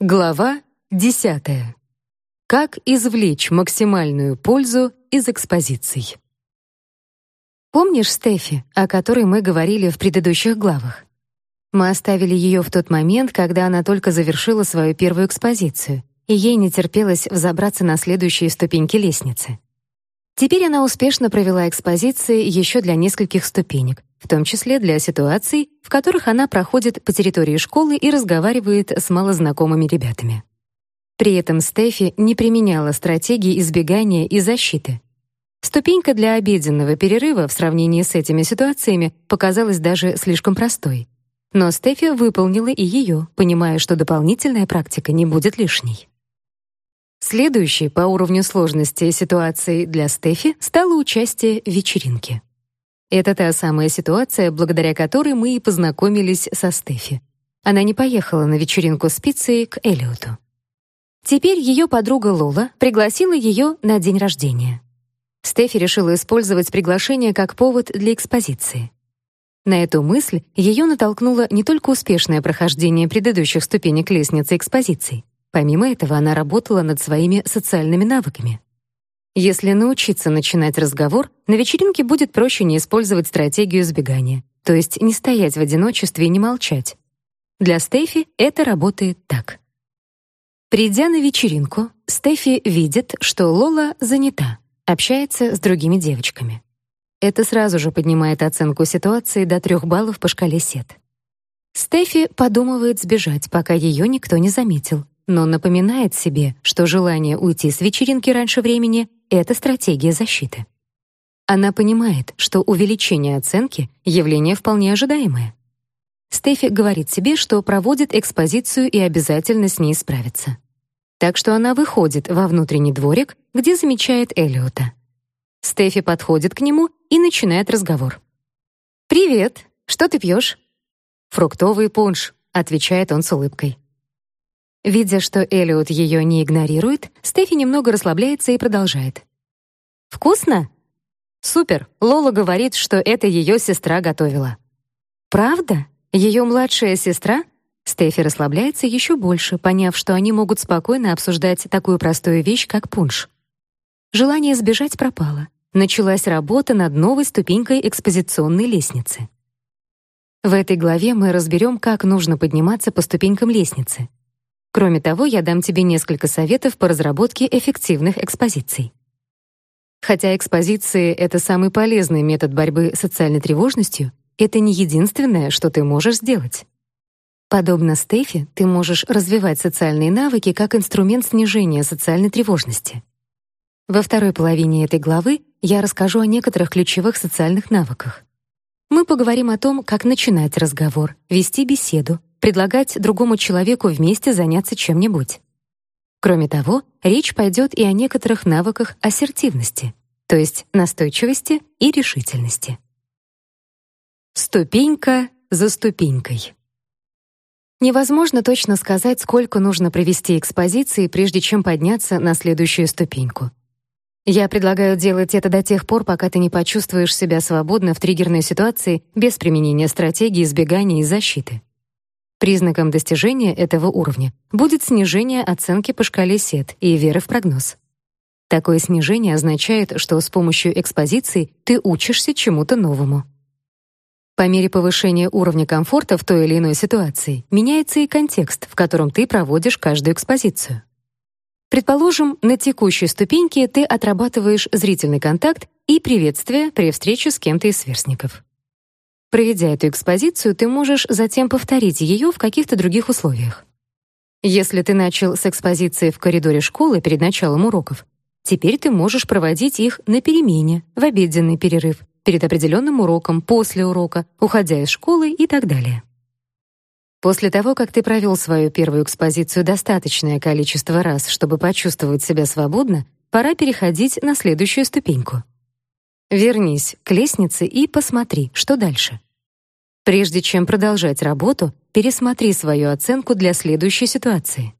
Глава 10. Как извлечь максимальную пользу из экспозиций. Помнишь Стефи, о которой мы говорили в предыдущих главах? Мы оставили ее в тот момент, когда она только завершила свою первую экспозицию, и ей не терпелось взобраться на следующие ступеньки лестницы. Теперь она успешно провела экспозиции еще для нескольких ступенек, в том числе для ситуаций, в которых она проходит по территории школы и разговаривает с малознакомыми ребятами. При этом Стефи не применяла стратегии избегания и защиты. Ступенька для обеденного перерыва в сравнении с этими ситуациями показалась даже слишком простой. Но Стефи выполнила и ее, понимая, что дополнительная практика не будет лишней. Следующей по уровню сложности ситуацией для Стефи стало участие в вечеринке. Это та самая ситуация, благодаря которой мы и познакомились со Стефи. Она не поехала на вечеринку с пиццей к Элиоту. Теперь ее подруга Лола пригласила ее на день рождения. Стефи решила использовать приглашение как повод для экспозиции. На эту мысль ее натолкнуло не только успешное прохождение предыдущих ступенек лестницы экспозиций. Помимо этого, она работала над своими социальными навыками. Если научиться начинать разговор, на вечеринке будет проще не использовать стратегию избегания, то есть не стоять в одиночестве и не молчать. Для Стефи это работает так. Придя на вечеринку, Стефи видит, что Лола занята, общается с другими девочками. Это сразу же поднимает оценку ситуации до трех баллов по шкале СЕТ. Стефи подумывает сбежать, пока ее никто не заметил, но напоминает себе, что желание уйти с вечеринки раньше времени это стратегия защиты. Она понимает, что увеличение оценки — явление вполне ожидаемое. Стефи говорит себе, что проводит экспозицию и обязательно с ней справится. Так что она выходит во внутренний дворик, где замечает Элиота. Стефи подходит к нему и начинает разговор. «Привет! Что ты пьешь?» «Фруктовый пунш», — отвечает он с улыбкой. Видя, что Элиот ее не игнорирует, Стефи немного расслабляется и продолжает. «Вкусно?» «Супер! Лола говорит, что это ее сестра готовила». «Правда? Ее младшая сестра?» Стефи расслабляется еще больше, поняв, что они могут спокойно обсуждать такую простую вещь, как пунш. Желание сбежать пропало. Началась работа над новой ступенькой экспозиционной лестницы. В этой главе мы разберем, как нужно подниматься по ступенькам лестницы. Кроме того, я дам тебе несколько советов по разработке эффективных экспозиций. Хотя экспозиции — это самый полезный метод борьбы с социальной тревожностью, это не единственное, что ты можешь сделать. Подобно Стефи, ты можешь развивать социальные навыки как инструмент снижения социальной тревожности. Во второй половине этой главы я расскажу о некоторых ключевых социальных навыках. Мы поговорим о том, как начинать разговор, вести беседу, предлагать другому человеку вместе заняться чем-нибудь. Кроме того, речь пойдет и о некоторых навыках ассертивности, то есть настойчивости и решительности. Ступенька за ступенькой. Невозможно точно сказать, сколько нужно провести экспозиции, прежде чем подняться на следующую ступеньку. Я предлагаю делать это до тех пор, пока ты не почувствуешь себя свободно в триггерной ситуации без применения стратегии избегания и защиты. Признаком достижения этого уровня будет снижение оценки по шкале СЕТ и веры в прогноз. Такое снижение означает, что с помощью экспозиции ты учишься чему-то новому. По мере повышения уровня комфорта в той или иной ситуации меняется и контекст, в котором ты проводишь каждую экспозицию. Предположим, на текущей ступеньке ты отрабатываешь зрительный контакт и приветствие при встрече с кем-то из сверстников. Проведя эту экспозицию, ты можешь затем повторить ее в каких-то других условиях. Если ты начал с экспозиции в коридоре школы перед началом уроков, теперь ты можешь проводить их на перемене, в обеденный перерыв, перед определенным уроком, после урока, уходя из школы и так далее. После того, как ты провел свою первую экспозицию достаточное количество раз, чтобы почувствовать себя свободно, пора переходить на следующую ступеньку — Вернись к лестнице и посмотри, что дальше. Прежде чем продолжать работу, пересмотри свою оценку для следующей ситуации.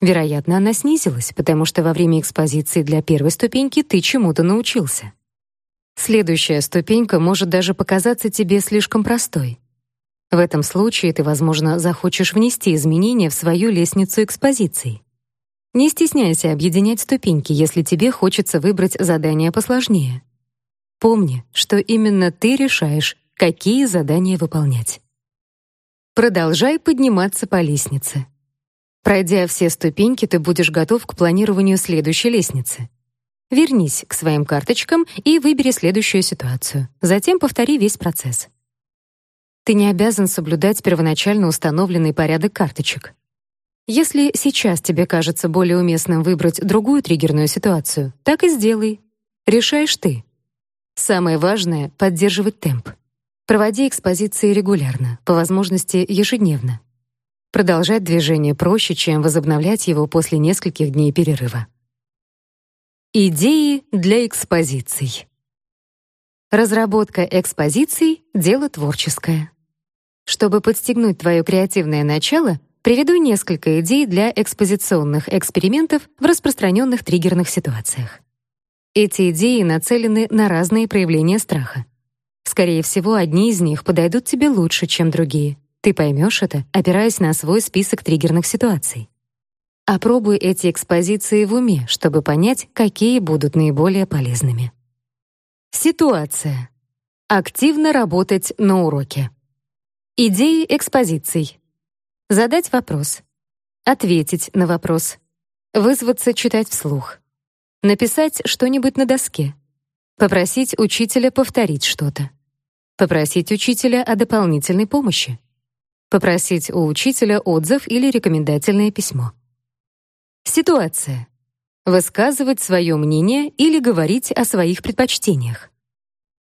Вероятно, она снизилась, потому что во время экспозиции для первой ступеньки ты чему-то научился. Следующая ступенька может даже показаться тебе слишком простой. В этом случае ты, возможно, захочешь внести изменения в свою лестницу экспозиций. Не стесняйся объединять ступеньки, если тебе хочется выбрать задание посложнее. Помни, что именно ты решаешь, какие задания выполнять. Продолжай подниматься по лестнице. Пройдя все ступеньки, ты будешь готов к планированию следующей лестницы. Вернись к своим карточкам и выбери следующую ситуацию. Затем повтори весь процесс. Ты не обязан соблюдать первоначально установленный порядок карточек. Если сейчас тебе кажется более уместным выбрать другую триггерную ситуацию, так и сделай. Решаешь ты. Самое важное — поддерживать темп. Проводи экспозиции регулярно, по возможности ежедневно. Продолжать движение проще, чем возобновлять его после нескольких дней перерыва. Идеи для экспозиций. Разработка экспозиций — дело творческое. Чтобы подстегнуть твое креативное начало, приведу несколько идей для экспозиционных экспериментов в распространенных триггерных ситуациях. Эти идеи нацелены на разные проявления страха. Скорее всего, одни из них подойдут тебе лучше, чем другие. Ты поймешь это, опираясь на свой список триггерных ситуаций. Опробуй эти экспозиции в уме, чтобы понять, какие будут наиболее полезными. Ситуация. Активно работать на уроке. Идеи экспозиций. Задать вопрос. Ответить на вопрос. Вызваться читать вслух. Написать что-нибудь на доске. Попросить учителя повторить что-то. Попросить учителя о дополнительной помощи. Попросить у учителя отзыв или рекомендательное письмо. Ситуация. Высказывать свое мнение или говорить о своих предпочтениях.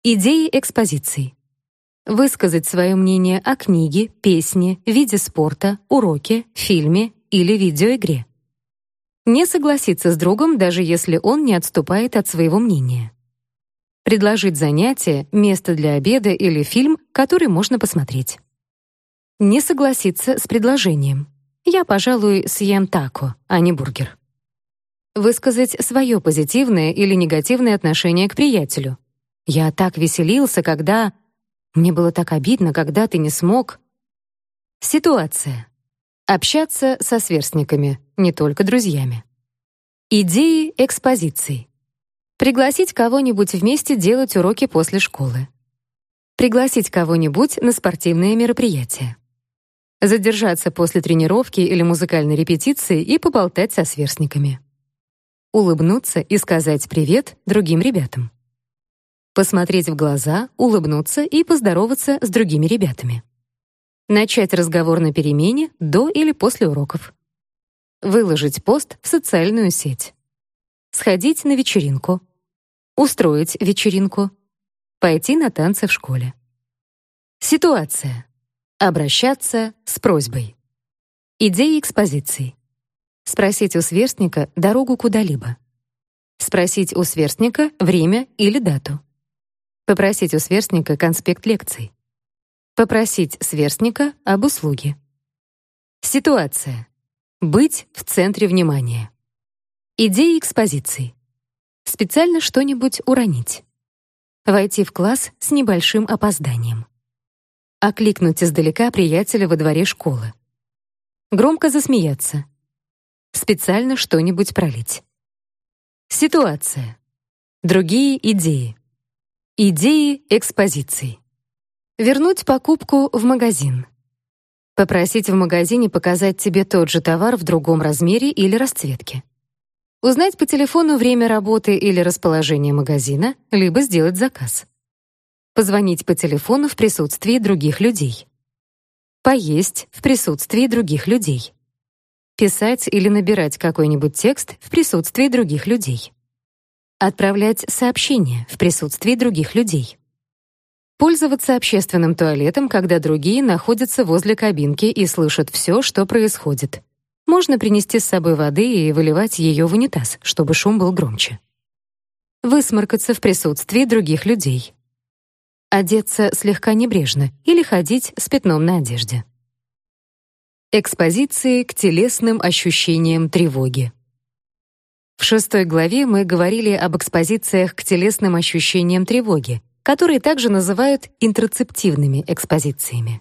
Идеи экспозиции. Высказать свое мнение о книге, песне, виде спорта, уроке, фильме или видеоигре. Не согласиться с другом, даже если он не отступает от своего мнения предложить занятие, место для обеда или фильм, который можно посмотреть. Не согласиться с предложением. Я, пожалуй, съем тако, а не бургер. Высказать свое позитивное или негативное отношение к приятелю. Я так веселился, когда... Мне было так обидно, когда ты не смог. Ситуация. Общаться со сверстниками, не только друзьями. Идеи экспозиций. Пригласить кого-нибудь вместе делать уроки после школы. Пригласить кого-нибудь на спортивное мероприятие. Задержаться после тренировки или музыкальной репетиции и поболтать со сверстниками. Улыбнуться и сказать привет другим ребятам. Посмотреть в глаза, улыбнуться и поздороваться с другими ребятами. Начать разговор на перемене до или после уроков. Выложить пост в социальную сеть. Сходить на вечеринку устроить вечеринку, пойти на танцы в школе. Ситуация. Обращаться с просьбой. Идеи экспозиции. Спросить у сверстника дорогу куда-либо. Спросить у сверстника время или дату. Попросить у сверстника конспект лекций. Попросить сверстника об услуге. Ситуация. Быть в центре внимания. Идеи экспозиции специально что-нибудь уронить. Войти в класс с небольшим опозданием. Окликнуть издалека приятеля во дворе школы. Громко засмеяться. Специально что-нибудь пролить. Ситуация. Другие идеи. Идеи экспозиции. Вернуть покупку в магазин. Попросить в магазине показать тебе тот же товар в другом размере или расцветке. Узнать по телефону время работы или расположение магазина, либо сделать заказ. Позвонить по телефону в присутствии других людей. Поесть в присутствии других людей. Писать или набирать какой-нибудь текст в присутствии других людей. Отправлять сообщения в присутствии других людей. Пользоваться общественным туалетом, когда другие находятся возле кабинки и слышат все, что происходит. Можно принести с собой воды и выливать ее в унитаз, чтобы шум был громче. Высморкаться в присутствии других людей. Одеться слегка небрежно или ходить с пятном на одежде. Экспозиции к телесным ощущениям тревоги. В шестой главе мы говорили об экспозициях к телесным ощущениям тревоги, которые также называют интроцептивными экспозициями.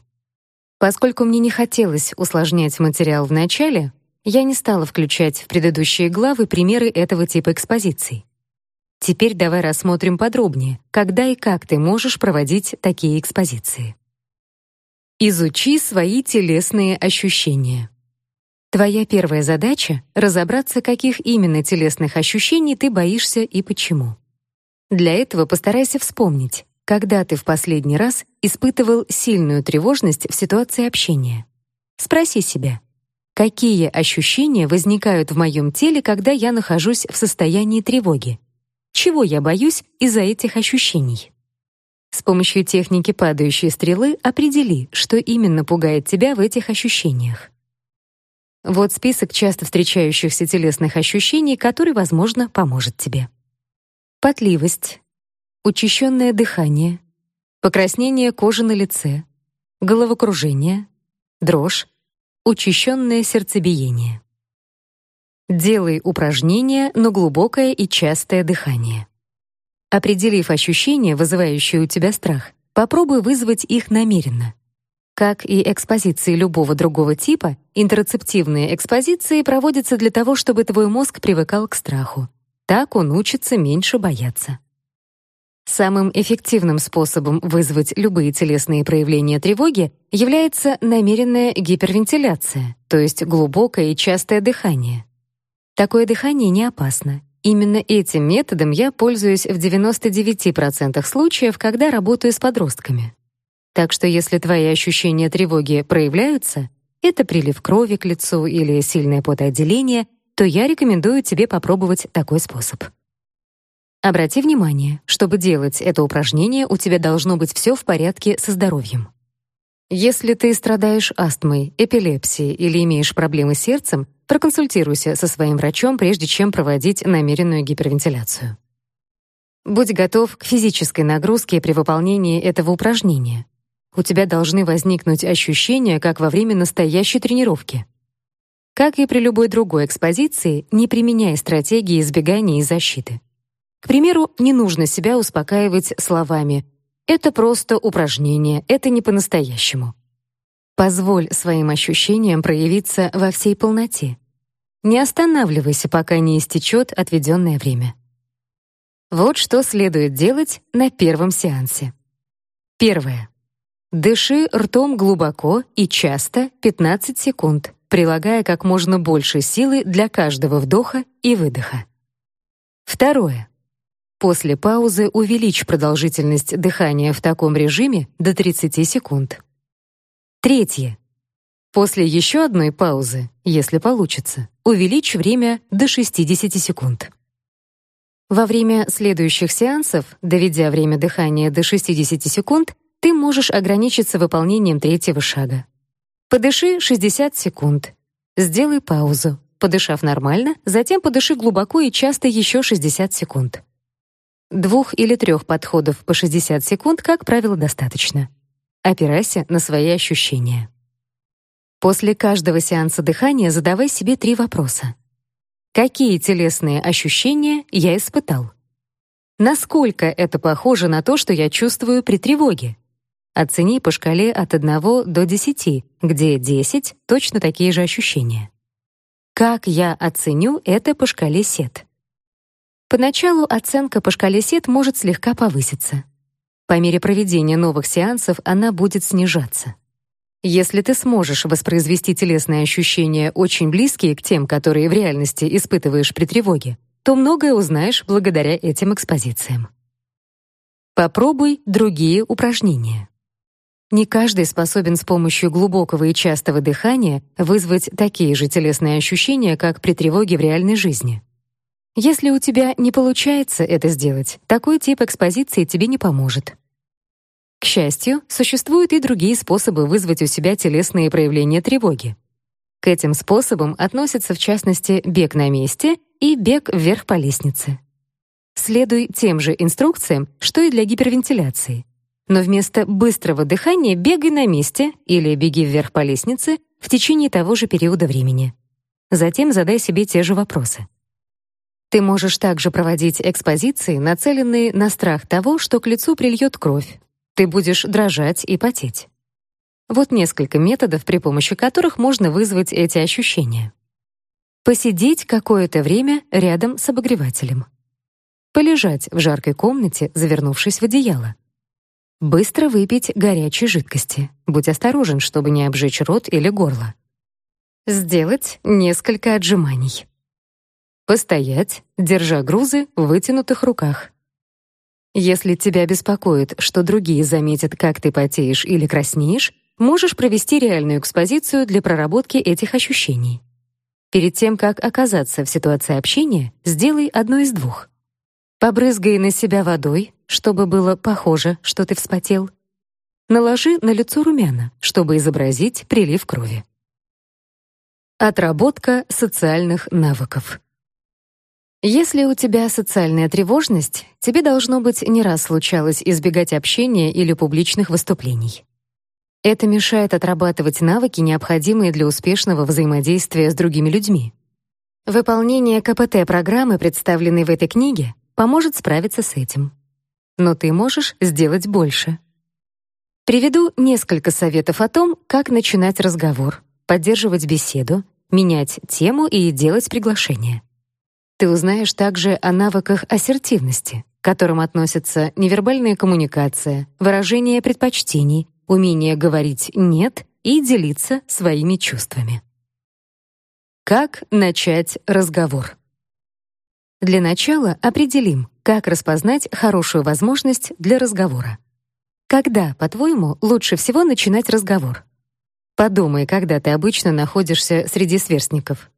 Поскольку мне не хотелось усложнять материал в начале, я не стала включать в предыдущие главы примеры этого типа экспозиций. Теперь давай рассмотрим подробнее, когда и как ты можешь проводить такие экспозиции. Изучи свои телесные ощущения. Твоя первая задача — разобраться, каких именно телесных ощущений ты боишься и почему. Для этого постарайся вспомнить, когда ты в последний раз испытывал сильную тревожность в ситуации общения. Спроси себя, какие ощущения возникают в моем теле, когда я нахожусь в состоянии тревоги? Чего я боюсь из-за этих ощущений? С помощью техники падающей стрелы определи, что именно пугает тебя в этих ощущениях. Вот список часто встречающихся телесных ощущений, который, возможно, поможет тебе. Потливость, учащенное дыхание, покраснение кожи на лице, головокружение, дрожь, учащенное сердцебиение. Делай упражнения на глубокое и частое дыхание. Определив ощущения, вызывающие у тебя страх, попробуй вызвать их намеренно. Как и экспозиции любого другого типа, интерцептивные экспозиции проводятся для того, чтобы твой мозг привыкал к страху. Так он учится меньше бояться. Самым эффективным способом вызвать любые телесные проявления тревоги является намеренная гипервентиляция, то есть глубокое и частое дыхание. Такое дыхание не опасно. Именно этим методом я пользуюсь в 99% случаев, когда работаю с подростками. Так что если твои ощущения тревоги проявляются, это прилив крови к лицу или сильное потоотделение, то я рекомендую тебе попробовать такой способ. Обрати внимание, чтобы делать это упражнение, у тебя должно быть все в порядке со здоровьем. Если ты страдаешь астмой, эпилепсией или имеешь проблемы с сердцем, Проконсультируйся со своим врачом, прежде чем проводить намеренную гипервентиляцию. Будь готов к физической нагрузке при выполнении этого упражнения. У тебя должны возникнуть ощущения, как во время настоящей тренировки. Как и при любой другой экспозиции, не применяй стратегии избегания и защиты. К примеру, не нужно себя успокаивать словами «это просто упражнение, это не по-настоящему». Позволь своим ощущениям проявиться во всей полноте. Не останавливайся, пока не истечет отведенное время. Вот что следует делать на первом сеансе. Первое. Дыши ртом глубоко и часто 15 секунд, прилагая как можно больше силы для каждого вдоха и выдоха. Второе. После паузы увеличь продолжительность дыхания в таком режиме до 30 секунд. Третье. После еще одной паузы, если получится, увеличь время до 60 секунд. Во время следующих сеансов, доведя время дыхания до 60 секунд, ты можешь ограничиться выполнением третьего шага. Подыши 60 секунд. Сделай паузу. Подышав нормально, затем подыши глубоко и часто еще 60 секунд. Двух или трех подходов по 60 секунд, как правило, достаточно. Опирайся на свои ощущения. После каждого сеанса дыхания задавай себе три вопроса. Какие телесные ощущения я испытал? Насколько это похоже на то, что я чувствую при тревоге? Оцени по шкале от 1 до 10, где 10 — точно такие же ощущения. Как я оценю это по шкале СЕТ? Поначалу оценка по шкале СЕТ может слегка повыситься. По мере проведения новых сеансов она будет снижаться. Если ты сможешь воспроизвести телесные ощущения, очень близкие к тем, которые в реальности испытываешь при тревоге, то многое узнаешь благодаря этим экспозициям. Попробуй другие упражнения. Не каждый способен с помощью глубокого и частого дыхания вызвать такие же телесные ощущения, как при тревоге в реальной жизни. Если у тебя не получается это сделать, такой тип экспозиции тебе не поможет. К счастью, существуют и другие способы вызвать у себя телесные проявления тревоги. К этим способам относятся в частности бег на месте и бег вверх по лестнице. Следуй тем же инструкциям, что и для гипервентиляции. Но вместо быстрого дыхания бегай на месте или беги вверх по лестнице в течение того же периода времени. Затем задай себе те же вопросы. Ты можешь также проводить экспозиции, нацеленные на страх того, что к лицу прильет кровь. Ты будешь дрожать и потеть. Вот несколько методов, при помощи которых можно вызвать эти ощущения. Посидеть какое-то время рядом с обогревателем. Полежать в жаркой комнате, завернувшись в одеяло. Быстро выпить горячей жидкости. Будь осторожен, чтобы не обжечь рот или горло. Сделать несколько отжиманий. Постоять, держа грузы в вытянутых руках. Если тебя беспокоит, что другие заметят, как ты потеешь или краснеешь, можешь провести реальную экспозицию для проработки этих ощущений. Перед тем, как оказаться в ситуации общения, сделай одно из двух. Побрызгай на себя водой, чтобы было похоже, что ты вспотел. Наложи на лицо румяна, чтобы изобразить прилив крови. Отработка социальных навыков. Если у тебя социальная тревожность, тебе должно быть не раз случалось избегать общения или публичных выступлений. Это мешает отрабатывать навыки, необходимые для успешного взаимодействия с другими людьми. Выполнение КПТ-программы, представленной в этой книге, поможет справиться с этим. Но ты можешь сделать больше. Приведу несколько советов о том, как начинать разговор, поддерживать беседу, менять тему и делать приглашение. Ты узнаешь также о навыках ассертивности, к которым относятся невербальная коммуникация, выражение предпочтений, умение говорить «нет» и делиться своими чувствами. Как начать разговор? Для начала определим, как распознать хорошую возможность для разговора. Когда, по-твоему, лучше всего начинать разговор? Подумай, когда ты обычно находишься среди сверстников.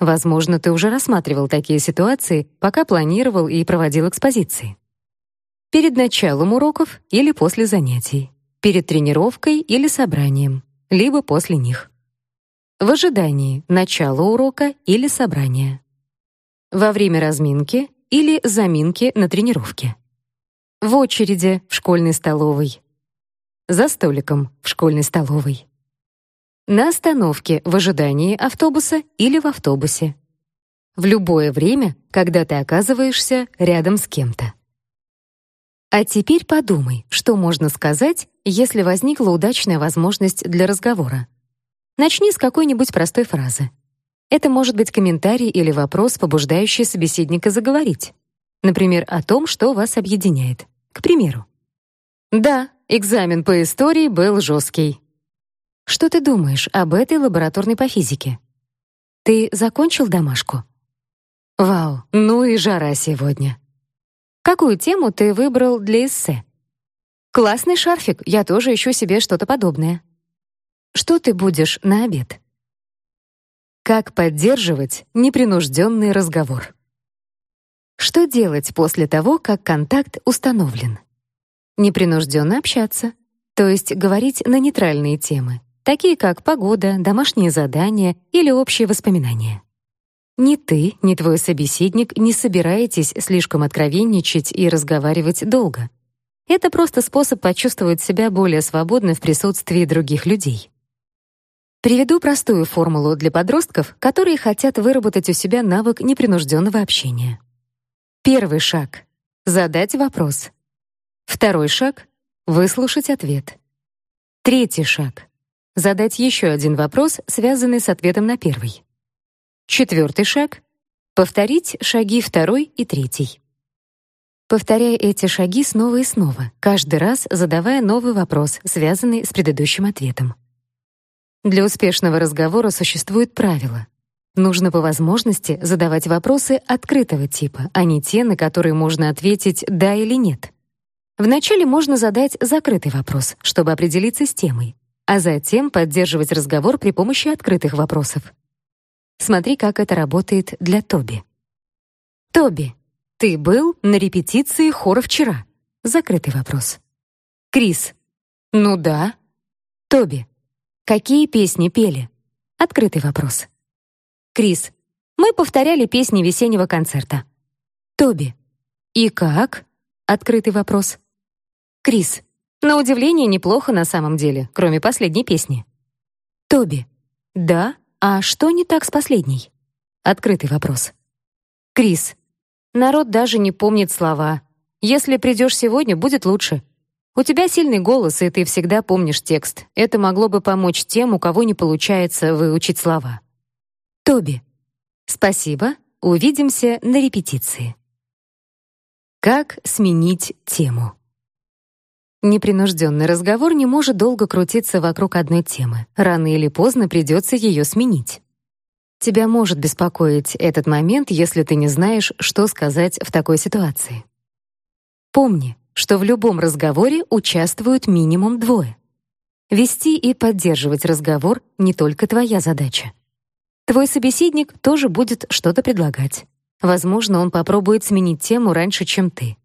Возможно, ты уже рассматривал такие ситуации, пока планировал и проводил экспозиции. Перед началом уроков или после занятий перед тренировкой или собранием, либо после них. В ожидании начала урока или собрания. Во время разминки или заминки на тренировке. В очереди в школьной столовой. За столиком в школьной столовой. На остановке в ожидании автобуса или в автобусе. В любое время, когда ты оказываешься рядом с кем-то. А теперь подумай, что можно сказать, если возникла удачная возможность для разговора. Начни с какой-нибудь простой фразы. Это может быть комментарий или вопрос, побуждающий собеседника заговорить. Например, о том, что вас объединяет. К примеру. Да, экзамен по истории был жесткий. Что ты думаешь об этой лабораторной по физике? Ты закончил домашку? Вау, ну и жара сегодня. Какую тему ты выбрал для эссе? Классный шарфик, я тоже ищу себе что-то подобное. Что ты будешь на обед? Как поддерживать непринужденный разговор? Что делать после того, как контакт установлен? Непринужденно общаться, то есть говорить на нейтральные темы, такие как погода, домашние задания или общие воспоминания. Ни ты, ни твой собеседник не собираетесь слишком откровенничать и разговаривать долго. Это просто способ почувствовать себя более свободно в присутствии других людей. Приведу простую формулу для подростков, которые хотят выработать у себя навык непринужденного общения. Первый шаг — задать вопрос. Второй шаг — выслушать ответ. Третий шаг — задать еще один вопрос, связанный с ответом на первый. Четвертый шаг — повторить шаги второй и третий. Повторяй эти шаги снова и снова, каждый раз задавая новый вопрос, связанный с предыдущим ответом. Для успешного разговора существует правило. Нужно по возможности задавать вопросы открытого типа, а не те, на которые можно ответить «да» или «нет». Вначале можно задать закрытый вопрос, чтобы определиться с темой, а затем поддерживать разговор при помощи открытых вопросов. Смотри, как это работает для Тоби. Тоби, ты был на репетиции хора вчера? Закрытый вопрос. Крис. Ну да. Тоби. Какие песни пели? Открытый вопрос. Крис. Мы повторяли песни весеннего концерта. Тоби. И как? Открытый вопрос. Крис. На удивление неплохо на самом деле, кроме последней песни. Тоби. Да, а что не так с последней? Открытый вопрос. Крис. Народ даже не помнит слова. Если придешь сегодня, будет лучше. У тебя сильный голос, и ты всегда помнишь текст. Это могло бы помочь тем, у кого не получается выучить слова. Тоби. Спасибо. Увидимся на репетиции. Как сменить тему? Непринужденный разговор не может долго крутиться вокруг одной темы. Рано или поздно придется ее сменить. Тебя может беспокоить этот момент, если ты не знаешь, что сказать в такой ситуации. Помни, что в любом разговоре участвуют минимум двое. Вести и поддерживать разговор не только твоя задача. Твой собеседник тоже будет что-то предлагать. Возможно, он попробует сменить тему раньше, чем ты.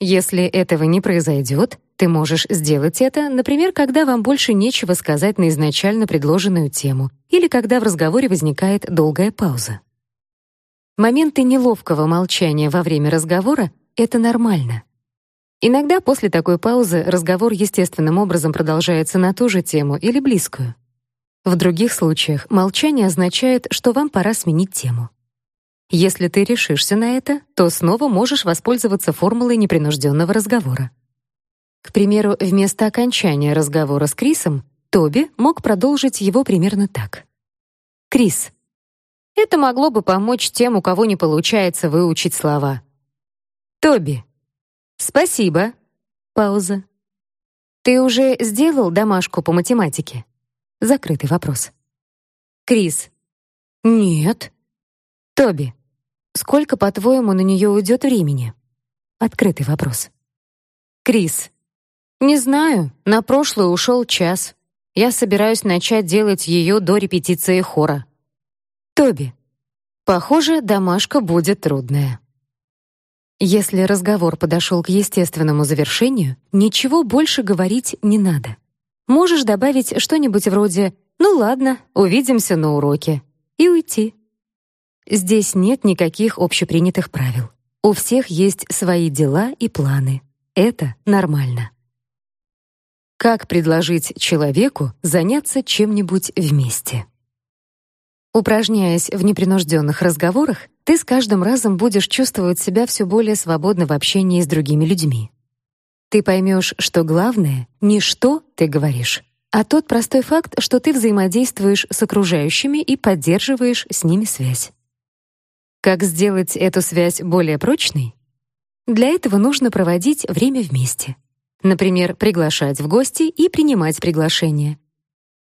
Если этого не произойдет, ты можешь сделать это, например, когда вам больше нечего сказать на изначально предложенную тему или когда в разговоре возникает долгая пауза. Моменты неловкого молчания во время разговора — это нормально. Иногда после такой паузы разговор естественным образом продолжается на ту же тему или близкую. В других случаях молчание означает, что вам пора сменить тему. Если ты решишься на это, то снова можешь воспользоваться формулой непринужденного разговора. К примеру, вместо окончания разговора с Крисом Тоби мог продолжить его примерно так. Крис. Это могло бы помочь тем, у кого не получается выучить слова. Тоби. Спасибо. Пауза. Ты уже сделал домашку по математике? Закрытый вопрос. Крис. Нет. Тоби. Сколько, по-твоему, на нее уйдет времени? Открытый вопрос. Крис. Не знаю, на прошлую ушел час. Я собираюсь начать делать ее до репетиции хора. Тоби. Похоже, домашка будет трудная. Если разговор подошел к естественному завершению, ничего больше говорить не надо. Можешь добавить что-нибудь вроде «Ну ладно, увидимся на уроке» и уйти. Здесь нет никаких общепринятых правил. У всех есть свои дела и планы. Это нормально. Как предложить человеку заняться чем-нибудь вместе? Упражняясь в непринужденных разговорах, ты с каждым разом будешь чувствовать себя все более свободно в общении с другими людьми. Ты поймешь, что главное не что ты говоришь, а тот простой факт, что ты взаимодействуешь с окружающими и поддерживаешь с ними связь. Как сделать эту связь более прочной? Для этого нужно проводить время вместе. Например, приглашать в гости и принимать приглашения,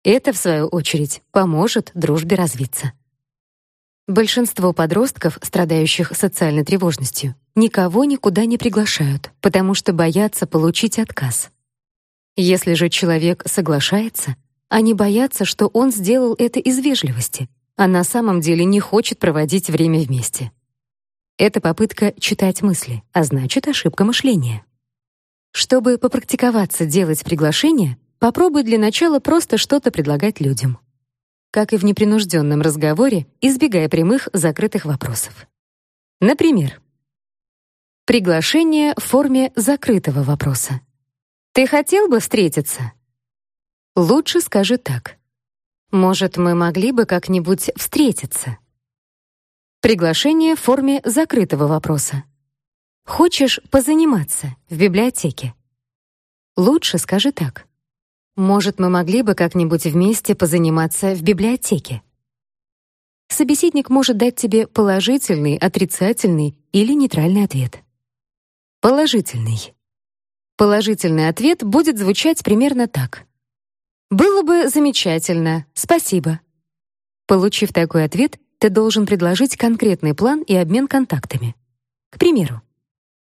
это, в свою очередь, поможет дружбе развиться. Большинство подростков, страдающих социальной тревожностью, никого никуда не приглашают, потому что боятся получить отказ. Если же человек соглашается, они боятся, что он сделал это из вежливости, а на самом деле не хочет проводить время вместе. Это попытка читать мысли, а значит, ошибка мышления. Чтобы попрактиковаться делать приглашение, Попробуй для начала просто что-то предлагать людям. Как и в непринужденном разговоре, избегая прямых закрытых вопросов. Например, приглашение в форме закрытого вопроса. Ты хотел бы встретиться? Лучше скажи так: Может, мы могли бы как-нибудь встретиться? Приглашение в форме закрытого вопроса. Хочешь позаниматься в библиотеке? Лучше скажи так: может, мы могли бы как-нибудь вместе позаниматься в библиотеке? Собеседник может дать тебе положительный, отрицательный или нейтральный ответ. Положительный. Положительный ответ будет звучать примерно так: Было бы замечательно. Спасибо. Получив такой ответ, ты должен предложить конкретный план и обмен контактами. К примеру,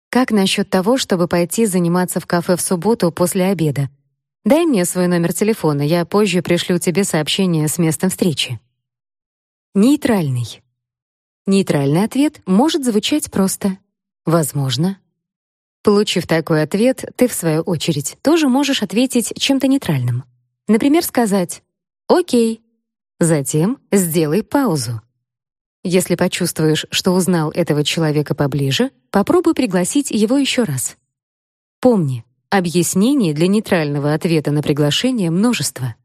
как насчет того, чтобы пойти заниматься в кафе в субботу после обеда, Дай мне свой номер телефона, я позже пришлю тебе сообщение с местом встречи. Нейтральный. Нейтральный ответ может звучать просто «возможно». Получив такой ответ, ты, в свою очередь, тоже можешь ответить чем-то нейтральным. Например, сказать «Окей». Затем сделай паузу. Если почувствуешь, что узнал этого человека поближе, попробуй пригласить его еще раз. Помни, Объяснений для нейтрального ответа на приглашение множество.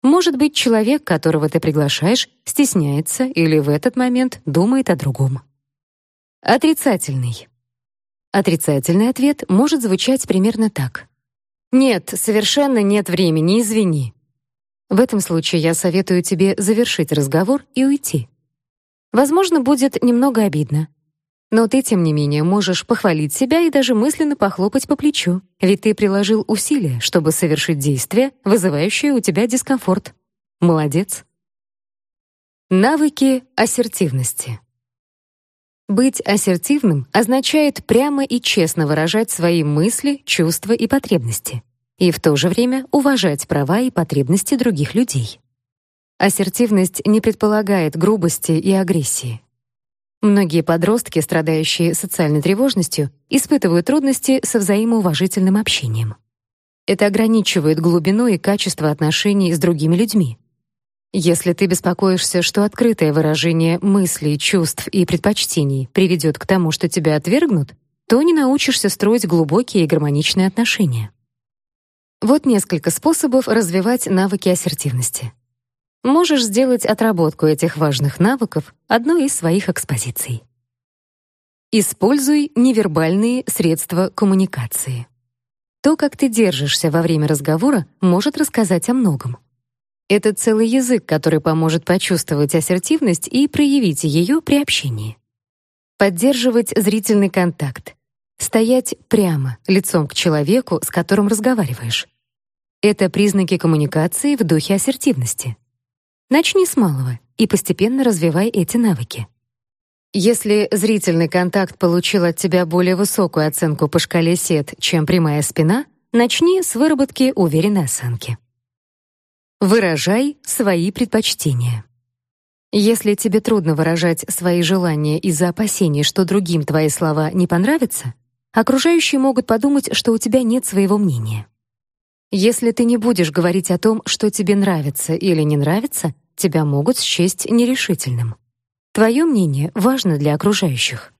Может быть, человек, которого ты приглашаешь, стесняется или в этот момент думает о другом. Отрицательный. Отрицательный ответ может звучать примерно так: «Нет, совершенно нет времени, извини». В этом случае я советую тебе завершить разговор и уйти. Возможно, будет немного обидно. Но ты, тем не менее, можешь похвалить себя и даже мысленно похлопать по плечу, ведь ты приложил усилия, чтобы совершить действие, вызывающее у тебя дискомфорт. Молодец. Навыки ассертивности. Быть ассертивным означает прямо и честно выражать свои мысли, чувства и потребности, и в то же время уважать права и потребности других людей. Ассертивность не предполагает грубости и агрессии. Многие подростки, страдающие социальной тревожностью, испытывают трудности со взаимоуважительным общением. Это ограничивает глубину и качество отношений с другими людьми, если ты беспокоишься, что открытое выражение мыслей, чувств и предпочтений приведет к тому, что тебя отвергнут, то не научишься строить глубокие и гармоничные отношения. Вот несколько способов развивать навыки ассертивности. Можешь сделать отработку этих важных навыков одной из своих экспозиций. Используй невербальные средства коммуникации. То, как ты держишься во время разговора, может рассказать о многом. Это целый язык, который поможет почувствовать ассертивность и проявить ее при общении. Поддерживать зрительный контакт. Стоять прямо, лицом к человеку, с которым разговариваешь. Это признаки коммуникации в духе ассертивности. Начни с малого и постепенно развивай эти навыки. Если зрительный контакт получил от тебя более высокую оценку по шкале СЕТ, чем прямая спина, начни с выработки уверенной осанки. Выражай свои предпочтения. Если тебе трудно выражать свои желания из-за опасений, что другим твои слова не понравятся, окружающие могут подумать, что у тебя нет своего мнения. Если ты не будешь говорить о том, что тебе нравится или не нравится, тебя могут счесть нерешительным. Твое мнение важно для окружающих.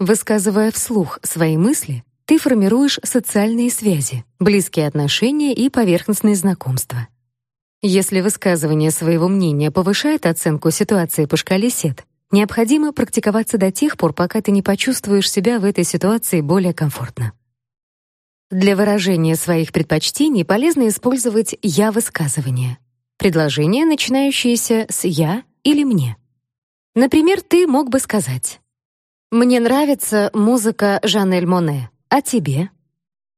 Высказывая вслух свои мысли, ты формируешь социальные связи, близкие отношения и поверхностные знакомства. Если высказывание своего мнения повышает оценку ситуации по шкале СЕТ, необходимо практиковаться до тех пор, пока ты не почувствуешь себя в этой ситуации более комфортно. Для выражения своих предпочтений полезно использовать «я-высказывания», предложения, начинающиеся с «я» или «мне». Например, ты мог бы сказать «Мне нравится музыка Жанель Моне, а тебе?»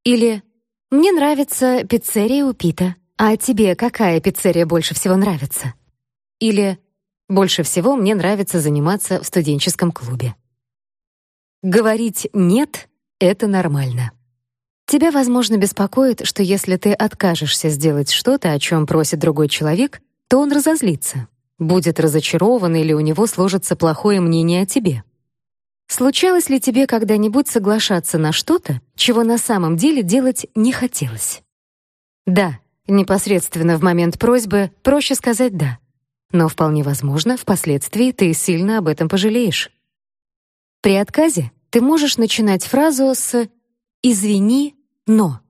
Или «Мне нравится пиццерия у Пита, «А тебе какая пиццерия больше всего нравится?» Или «Больше всего мне нравится заниматься в студенческом клубе». Говорить «нет» — это нормально. Тебя, возможно, беспокоит, что если ты откажешься сделать что-то, о чем просит другой человек, то он разозлится, будет разочарован или у него сложится плохое мнение о тебе. Случалось ли тебе когда-нибудь соглашаться на что-то, чего на самом деле делать не хотелось? Да, Непосредственно в момент просьбы проще сказать «да». Но вполне возможно, впоследствии ты сильно об этом пожалеешь. При отказе ты можешь начинать фразу с «извини, но»,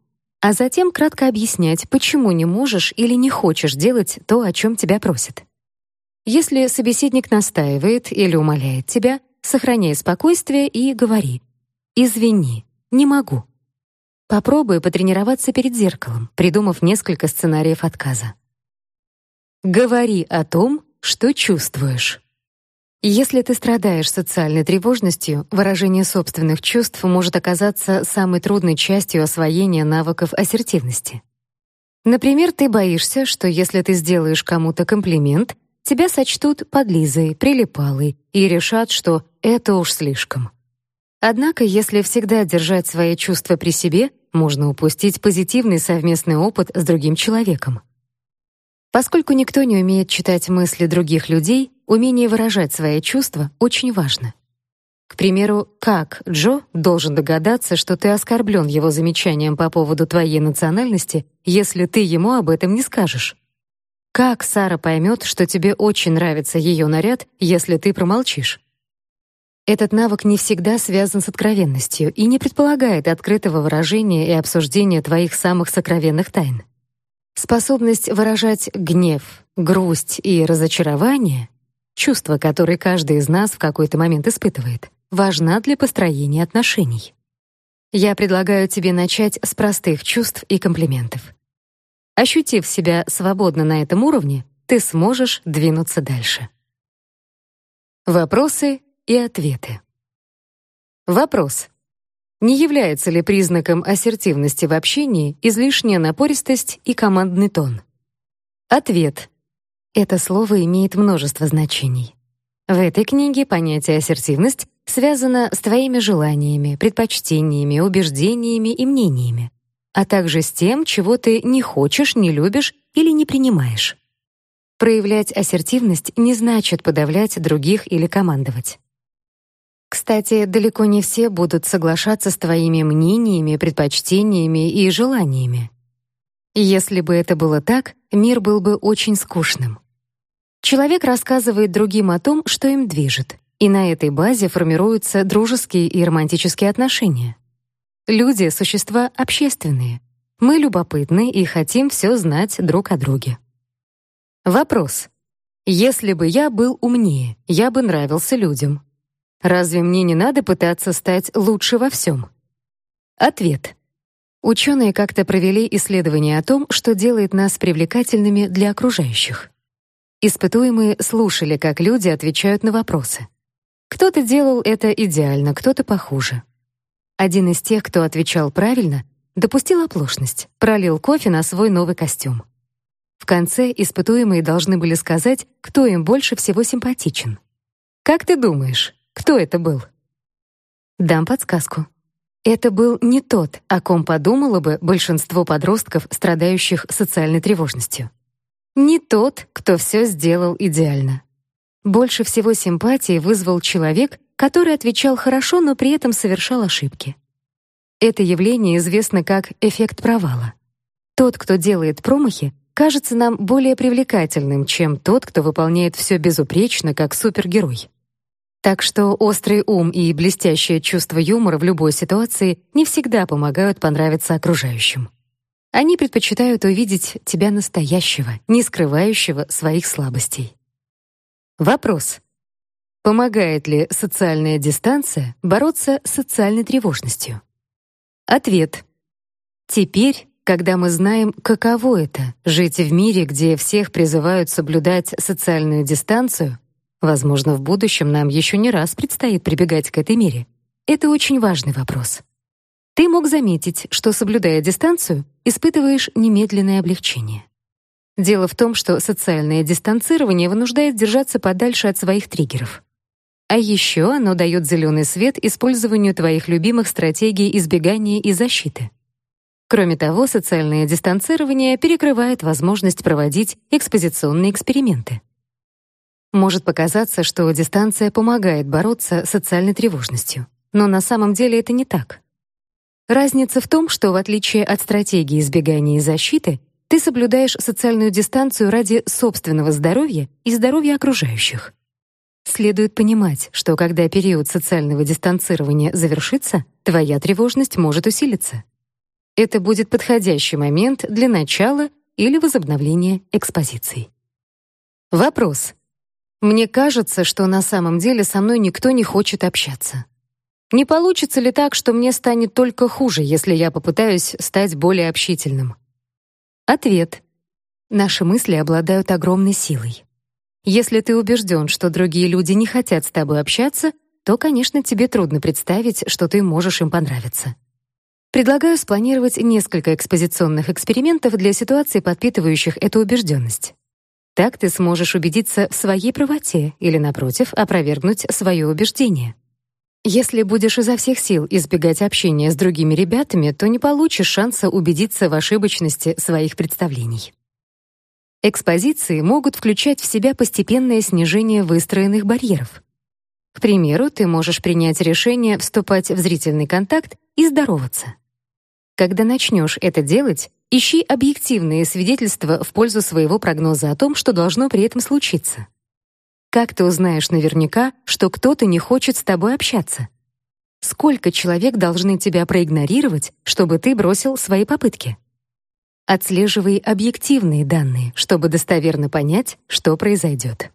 а затем кратко объяснять, почему не можешь или не хочешь делать то, о чем тебя просят. Если собеседник настаивает или умоляет тебя, сохраняй спокойствие и говори «извини, не могу». Попробуй потренироваться перед зеркалом, придумав несколько сценариев отказа. Говори о том, что чувствуешь. Если ты страдаешь социальной тревожностью, выражение собственных чувств может оказаться самой трудной частью освоения навыков ассертивности. Например, ты боишься, что если ты сделаешь кому-то комплимент, тебя сочтут подлизой, прилипалой и решат, что это уж слишком. Однако, если всегда держать свои чувства при себе, можно упустить позитивный совместный опыт с другим человеком. Поскольку никто не умеет читать мысли других людей, умение выражать свои чувства очень важно. К примеру, как Джо должен догадаться, что ты оскорблен его замечанием по поводу твоей национальности, если ты ему об этом не скажешь? Как Сара поймет, что тебе очень нравится ее наряд, если ты промолчишь? Этот навык не всегда связан с откровенностью и не предполагает открытого выражения и обсуждения твоих самых сокровенных тайн. Способность выражать гнев, грусть и разочарование, чувства, которые каждый из нас в какой-то момент испытывает, важна для построения отношений. Я предлагаю тебе начать с простых чувств и комплиментов. Ощутив себя свободно на этом уровне, ты сможешь двинуться дальше. Вопросы и ответы. Вопрос. Не является ли признаком ассертивности в общении излишняя напористость и командный тон? Ответ. Это слово имеет множество значений. В этой книге понятие ассертивность связано с твоими желаниями, предпочтениями, убеждениями и мнениями, а также с тем, чего ты не хочешь, не любишь или не принимаешь. Проявлять ассертивность не значит подавлять других или командовать. Кстати, далеко не все будут соглашаться с твоими мнениями, предпочтениями и желаниями. Если бы это было так, мир был бы очень скучным. Человек рассказывает другим о том, что им движет, и на этой базе формируются дружеские и романтические отношения. Люди — существа общественные. Мы любопытны и хотим все знать друг о друге. Вопрос. Если бы я был умнее, я бы нравился людям. Разве мне не надо пытаться стать лучше во всем? Ответ. Ученые как-то провели исследование о том, что делает нас привлекательными для окружающих. Испытуемые слушали, как люди отвечают на вопросы. Кто-то делал это идеально, кто-то похуже. Один из тех, кто отвечал правильно, допустил оплошность, пролил кофе на свой новый костюм. В конце испытуемые должны были сказать, кто им больше всего симпатичен. Как ты думаешь, кто это был? Дам подсказку. Это был не тот, о ком подумало бы большинство подростков, страдающих социальной тревожностью не тот, кто все сделал идеально. Больше всего симпатии вызвал человек, который отвечал хорошо, но при этом совершал ошибки. Это явление известно как эффект провала. Тот, кто делает промахи, кажется нам более привлекательным, чем тот, кто выполняет все безупречно, как супергерой. Так что острый ум и блестящее чувство юмора в любой ситуации не всегда помогают понравиться окружающим. Они предпочитают увидеть тебя настоящего, не скрывающего своих слабостей. Вопрос. Помогает ли социальная дистанция бороться с социальной тревожностью? Ответ. Теперь, когда мы знаем, каково это — жить в мире, где всех призывают соблюдать социальную дистанцию, возможно, в будущем нам еще не раз предстоит прибегать к этой мере, это очень важный вопрос. Ты мог заметить, что, соблюдая дистанцию, испытываешь немедленное облегчение. Дело в том, что социальное дистанцирование вынуждает держаться подальше от своих триггеров. А еще оно дает зеленый свет использованию твоих любимых стратегий избегания и защиты. Кроме того, социальное дистанцирование перекрывает возможность проводить экспозиционные эксперименты. Может показаться, что дистанция помогает бороться с социальной тревожностью, но на самом деле это не так. Разница в том, что в отличие от стратегии избегания и защиты, ты соблюдаешь социальную дистанцию ради собственного здоровья и здоровья окружающих. Следует понимать, что когда период социального дистанцирования завершится, твоя тревожность может усилиться. Это будет подходящий момент для начала или возобновления экспозиции. Вопрос. Мне кажется, что на самом деле со мной никто не хочет общаться. Не получится ли так, что мне станет только хуже, если я попытаюсь стать более общительным? Ответ. Наши мысли обладают огромной силой. Если ты убежден, что другие люди не хотят с тобой общаться, то, конечно, тебе трудно представить, что ты можешь им понравиться. Предлагаю спланировать несколько экспозиционных экспериментов для ситуаций, подпитывающих эту убежденность. Так ты сможешь убедиться в своей правоте или, напротив, опровергнуть свое убеждение. Если будешь изо всех сил избегать общения с другими ребятами, то не получишь шанса убедиться в ошибочности своих представлений. Экспозиции могут включать в себя постепенное снижение выстроенных барьеров. К примеру, ты можешь принять решение вступать в зрительный контакт и здороваться. Когда начнешь это делать, ищи объективные свидетельства в пользу своего прогноза о том, что должно при этом случиться. Как ты узнаешь наверняка, что кто-то не хочет с тобой общаться? Сколько человек должны тебя проигнорировать, чтобы ты бросил свои попытки? Отслеживай объективные данные, чтобы достоверно понять, что произойдет.